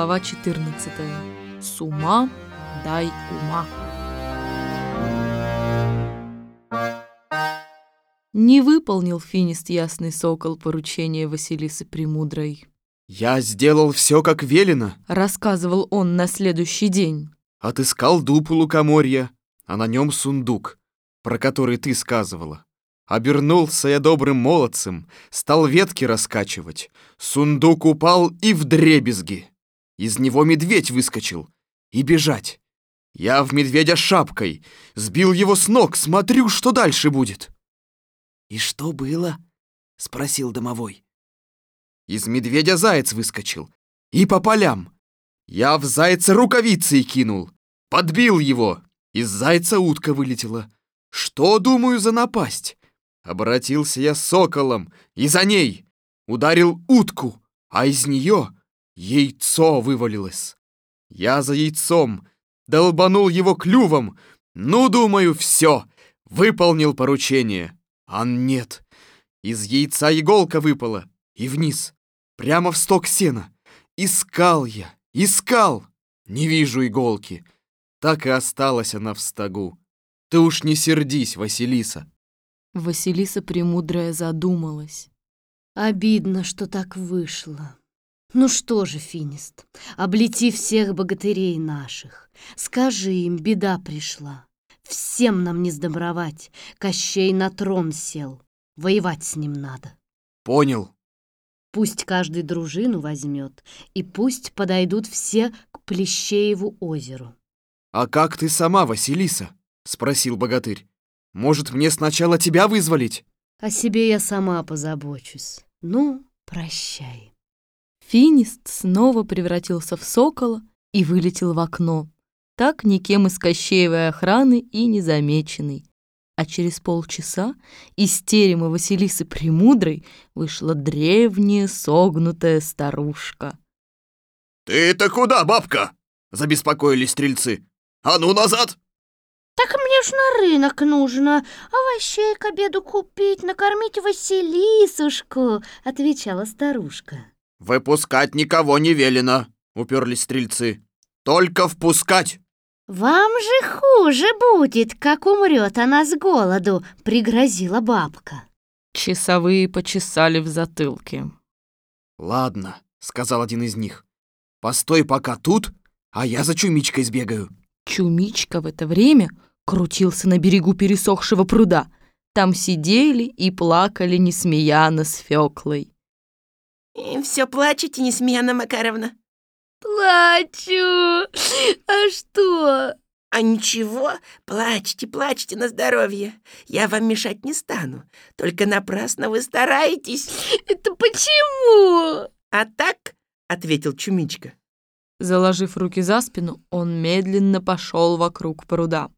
Глава 14. С ума дай ума. Не выполнил финист Ясный Сокол поручение Василисы Премудрой. «Я сделал все, как велено», Рассказывал он на следующий день. Отыскал дуб у лукоморья, а на нем сундук, про который ты сказывала. Обернулся я добрым молодцем, стал ветки раскачивать. Сундук упал и в дребезги. Из него медведь выскочил. И бежать. Я в медведя шапкой. Сбил его с ног, смотрю, что дальше будет. «И что было?» — спросил домовой. Из медведя заяц выскочил. И по полям. Я в зайца рукавицей кинул. Подбил его. Из зайца утка вылетела. Что, думаю, за напасть? Обратился я соколом и за ней. Ударил утку, а из нее яйцо вывалилось. Я за яйцом долбанул его клювом. Ну, думаю, все, выполнил поручение. А нет, из яйца иголка выпала и вниз, прямо в сток сена. Искал я, искал, не вижу иголки. Так и осталась она в стогу. Ты уж не сердись, Василиса. Василиса Премудрая задумалась. Обидно, что так вышло. Ну что же, Финист, облети всех богатырей наших. Скажи им, беда пришла. Всем нам не сдобровать. Кощей на трон сел. Воевать с ним надо. Понял. Пусть каждый дружину возьмет, и пусть подойдут все к Плещееву озеру. А как ты сама, Василиса? Спросил богатырь. Может, мне сначала тебя вызволить? О себе я сама позабочусь. Ну, прощай. Финист снова превратился в сокола и вылетел в окно, так никем из Кощеевой охраны и незамеченный. А через полчаса из терема Василисы Премудрой вышла древняя согнутая старушка. «Ты-то куда, бабка?» — забеспокоились стрельцы. «А ну назад!» Так мне ж на рынок нужно овощей к обеду купить, накормить Василисушку, отвечала старушка. «Выпускать никого не велено», — уперлись стрельцы. «Только впускать!» Вам же хуже будет, как умрет она с голоду, пригрозила бабка. Часовые почесали в затылке. «Ладно», — сказал один из них. «Постой пока тут, а я за чумичкой сбегаю». Чумичка в это время крутился на берегу пересохшего пруда. Там сидели и плакали Несмеяна с Фёклой. И все плачете, Несмеяна Макаровна? Плачу. А что? А ничего, плачьте, плачьте на здоровье. Я вам мешать не стану. Только напрасно вы стараетесь. Это почему? А так, ответил Чумичка. Заложив руки за спину, он медленно пошел вокруг пруда.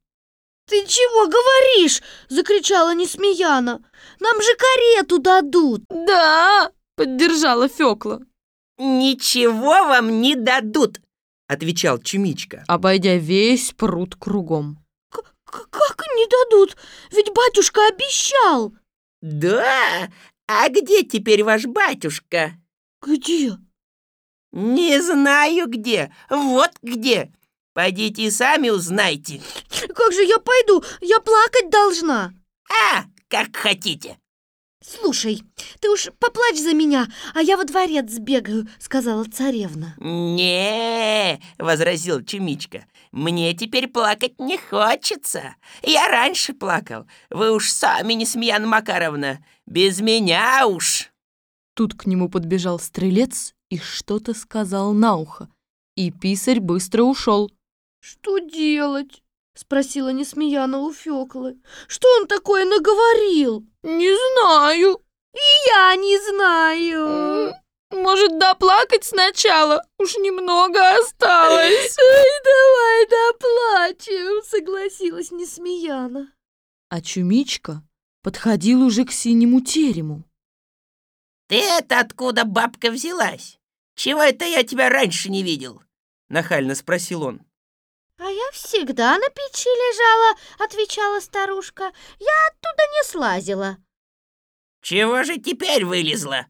Ты чего говоришь? закричала Несмеяна. Нам же карету дадут. Да, поддержала Фёкла. Ничего вам не дадут, отвечал Чумичка. обойдя весь пруд кругом. К- как не дадут? Ведь батюшка обещал. Да? А где теперь ваш батюшка? Где? Не знаю где. Вот где. Пойдите и сами узнайте. Как же я пойду? Я плакать должна. А, как хотите. Слушай, ты уж поплачь за меня, а я во дворец сбегаю, сказала царевна. не возразил Чумичка. «Мне теперь плакать не хочется. Я раньше плакал. Вы уж сами, не Смеяна Макаровна. Без меня уж». Тут к нему подбежал стрелец и что-то сказал на ухо. И писарь быстро ушел. Что делать? Спросила Несмеяна у Фёклы. Что он такое наговорил? Не знаю. И я не знаю. Может, доплакать сначала? Уж немного осталось. Ай, давай доплачем, согласилась Несмеяна. А Чумичка подходил уже к синему терему. «Ты это откуда, бабка, взялась? Чего это я тебя раньше не видел?» Нахально спросил он. А я всегда на печи лежала, отвечала старушка. Я оттуда не слазила. «Чего же теперь вылезла?»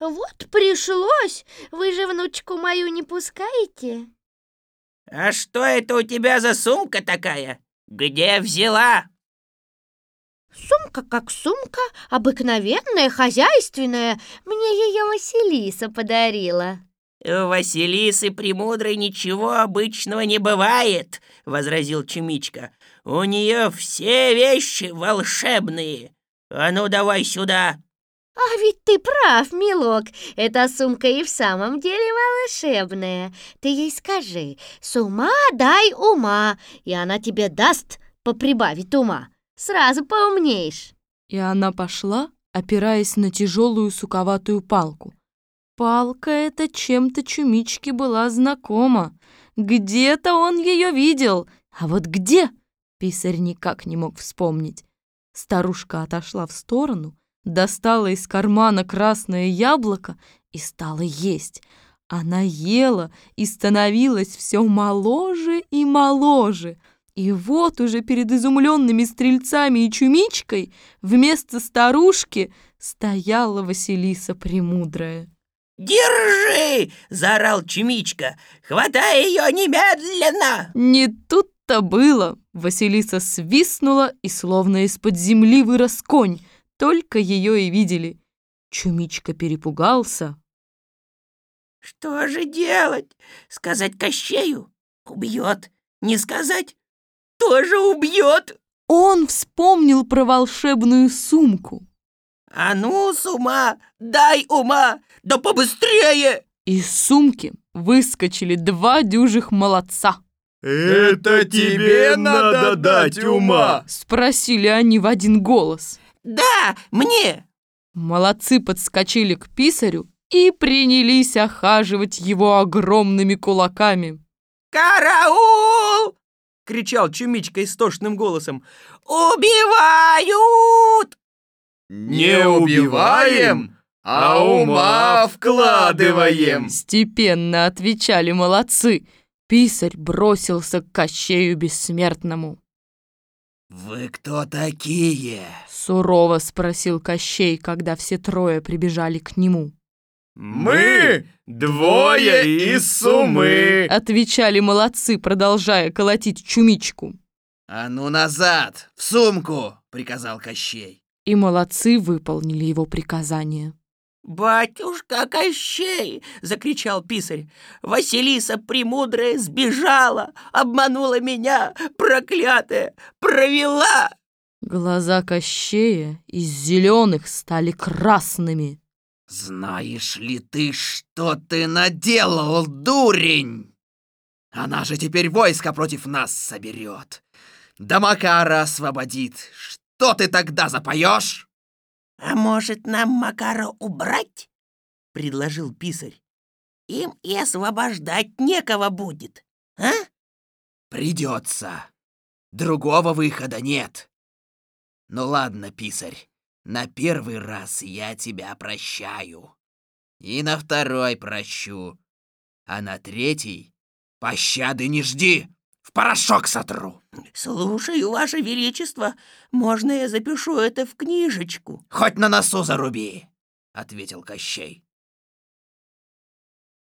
Вот пришлось. Вы же внучку мою не пускаете? А что это у тебя за сумка такая? Где взяла? Сумка как сумка, обыкновенная, хозяйственная. Мне ее Василиса подарила. У Василисы Премудрой ничего обычного не бывает, возразил Чумичка. У нее все вещи волшебные. А ну давай сюда. А ведь ты прав, милок. Эта сумка и в самом деле волшебная. Ты ей скажи, с ума дай ума, и она тебе даст поприбавить ума. Сразу поумнеешь. И она пошла, опираясь на тяжелую суковатую палку. Палка эта чем-то Чумичке была знакома. Где-то он ее видел, а вот где? Писарь никак не мог вспомнить. Старушка отошла в сторону, достала из кармана красное яблоко и стала есть. Она ела и становилась все моложе и моложе. И вот уже перед изумленными стрельцами и чумичкой вместо старушки стояла Василиса Премудрая. «Держи!» — заорал Чумичка. «Хватай ее немедленно!» Не тут-то было. Василиса свистнула, и словно из-под земли вырос конь. Только ее и видели. Чумичка перепугался. «Что же делать? Сказать Кощею? Убьет. Не сказать? Тоже убьет!» Он вспомнил про волшебную сумку. «А ну, с ума! Дай ума! Да побыстрее!» Из сумки выскочили два дюжих молодца. «Это тебе надо дать ума!» Спросили они в один голос. «Да, мне!» Молодцы подскочили к писарю и принялись охаживать его огромными кулаками. «Караул!» — кричал Чумичка истошным голосом. «Убивают!» «Не убиваем, а ума вкладываем!» Степенно отвечали молодцы. Писарь бросился к Кощею Бессмертному. «Вы кто такие?» Сурово спросил Кощей, когда все трое прибежали к нему. «Мы двое из сумы!» Отвечали молодцы, продолжая колотить чумичку. «А ну назад, в сумку!» — приказал Кощей. И молодцы выполнили его приказание. «Батюшка Кощей!» — закричал писарь. «Василиса Премудрая сбежала, обманула меня, проклятая, провела!» Глаза Кощея из зеленых стали красными. «Знаешь ли ты, что ты наделал, дурень? Она же теперь войско против нас соберет. Да Макара освободит. Что ты тогда запоешь?» «А может, нам Макара убрать?» — предложил писарь. «Им и освобождать некого будет, а?» «Придется. Другого выхода нет. Ну ладно, писарь, на первый раз я тебя прощаю. И на второй прощу. А на третий пощады не жди, в порошок сотру. «Слушаю, Ваше Величество, можно я запишу это в книжечку?» Хоть на носу заруби, ответил Кощей.